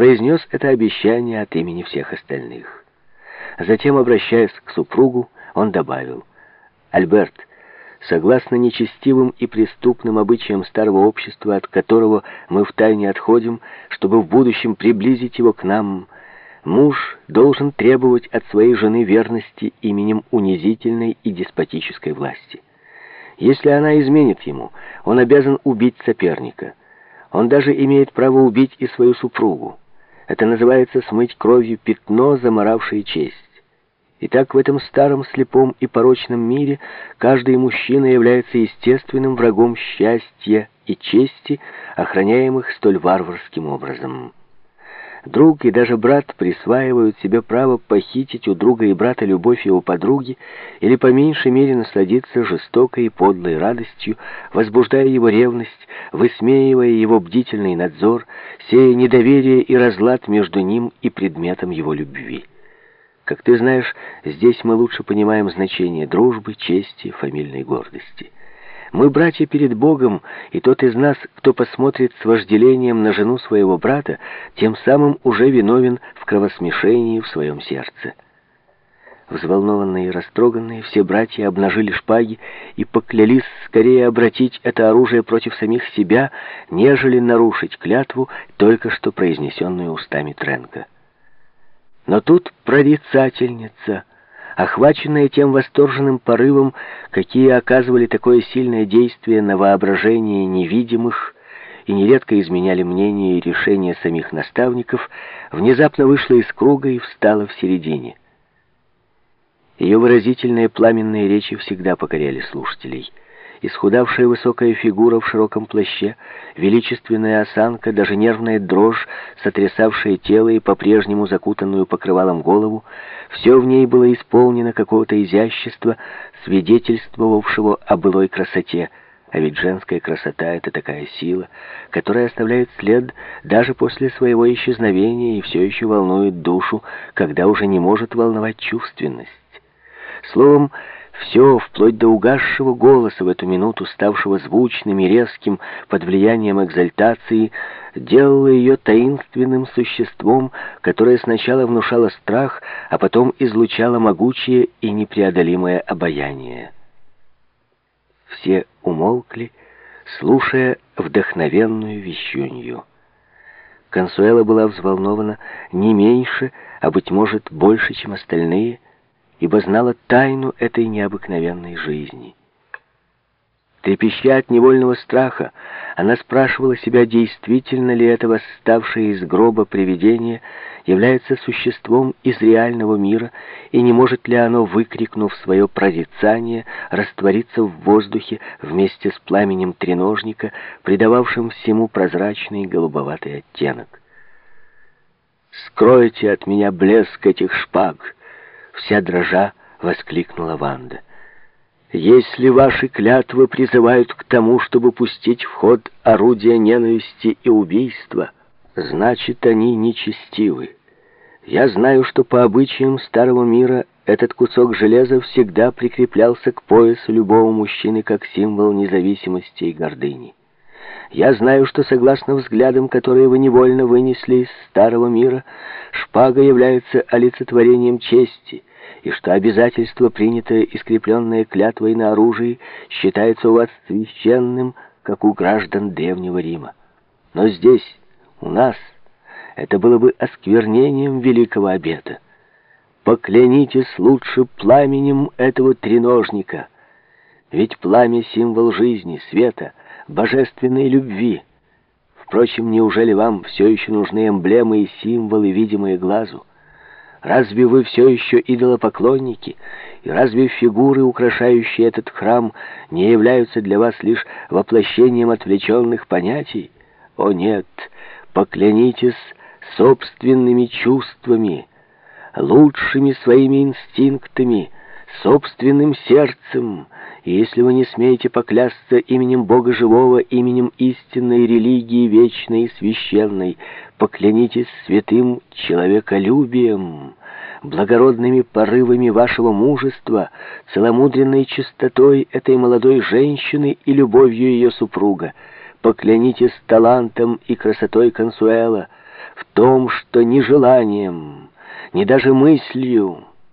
произнес это обещание от имени всех остальных. Затем, обращаясь к супругу, он добавил, «Альберт, согласно нечестивым и преступным обычаям старого общества, от которого мы втайне отходим, чтобы в будущем приблизить его к нам, муж должен требовать от своей жены верности именем унизительной и деспотической власти. Если она изменит ему, он обязан убить соперника. Он даже имеет право убить и свою супругу. Это называется смыть кровью пятно, заморавшее честь. Итак, в этом старом, слепом и порочном мире каждый мужчина является естественным врагом счастья и чести, охраняемых столь варварским образом. Друг и даже брат присваивают себе право похитить у друга и брата любовь его подруги или по меньшей мере насладиться жестокой и подлой радостью, возбуждая его ревность, высмеивая его бдительный надзор, сея недоверие и разлад между ним и предметом его любви. Как ты знаешь, здесь мы лучше понимаем значение дружбы, чести, фамильной гордости. Мы братья перед Богом, и тот из нас, кто посмотрит с вожделением на жену своего брата, тем самым уже виновен в кровосмешении в своем сердце. Взволнованные и растроганные, все братья обнажили шпаги и поклялись скорее обратить это оружие против самих себя, нежели нарушить клятву, только что произнесенную устами Тренка. Но тут прорицательница, охваченная тем восторженным порывом, какие оказывали такое сильное действие на воображение невидимых и нередко изменяли мнение и решения самих наставников, внезапно вышла из круга и встала в середине. Ее выразительные пламенные речи всегда покоряли слушателей — исхудавшая высокая фигура в широком плаще, величественная осанка, даже нервная дрожь, сотрясавшая тело и по-прежнему закутанную покрывалом голову, все в ней было исполнено какого-то изящества, свидетельствовавшего о былой красоте. А ведь женская красота — это такая сила, которая оставляет след даже после своего исчезновения и все еще волнует душу, когда уже не может волновать чувственность. Словом, все, вплоть до угасшего голоса в эту минуту, ставшего звучным и резким под влиянием экзальтации, делало ее таинственным существом, которое сначала внушало страх, а потом излучало могучее и непреодолимое обаяние. Все умолкли, слушая вдохновенную вещунью. Консуэла была взволнована не меньше, а, быть может, больше, чем остальные — ибо знала тайну этой необыкновенной жизни. Трепеща от невольного страха, она спрашивала себя, действительно ли это восставшее из гроба привидение является существом из реального мира, и не может ли оно, выкрикнув свое прорицание, раствориться в воздухе вместе с пламенем треножника, придававшим всему прозрачный голубоватый оттенок. «Скройте от меня блеск этих шпаг!» Вся дрожа воскликнула Ванда. «Если ваши клятвы призывают к тому, чтобы пустить в ход орудия ненависти и убийства, значит, они нечестивы. Я знаю, что по обычаям Старого Мира этот кусок железа всегда прикреплялся к поясу любого мужчины как символ независимости и гордыни. Я знаю, что согласно взглядам, которые вы невольно вынесли из Старого Мира, шпага является олицетворением чести, и что обязательство, принятое и скрепленное клятвой на оружии, считается у вас священным, как у граждан Древнего Рима. Но здесь, у нас, это было бы осквернением великого обета. Поклянитесь лучше пламенем этого треножника, ведь пламя — символ жизни, света, божественной любви. Впрочем, неужели вам все еще нужны эмблемы и символы, видимые глазу? Разве вы все еще идолопоклонники? И разве фигуры, украшающие этот храм, не являются для вас лишь воплощением отвлеченных понятий? О нет, поклянитесь собственными чувствами, лучшими своими инстинктами, собственным сердцем, и если вы не смеете поклясться именем Бога Живого, именем истинной религии, вечной и священной, поклянитесь святым человеколюбием, благородными порывами вашего мужества, целомудренной чистотой этой молодой женщины и любовью ее супруга. Поклянитесь талантом и красотой Консуэла, в том, что ни желанием, ни даже мыслью